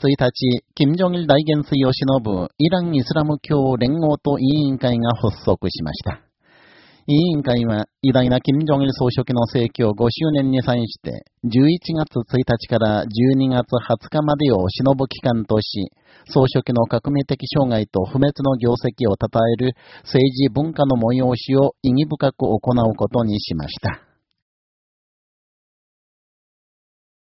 1日、金正日大元帥を忍ぶイラン・イスラム教連合と委員会が発足しました。委員会は、偉大な金正日総書記の逝去5周年に際して、11月1日から12月20日までを忍ぶ期間とし、総書記の革命的障害と不滅の業績を称える政治文化の催しを意義深く行うことにしました。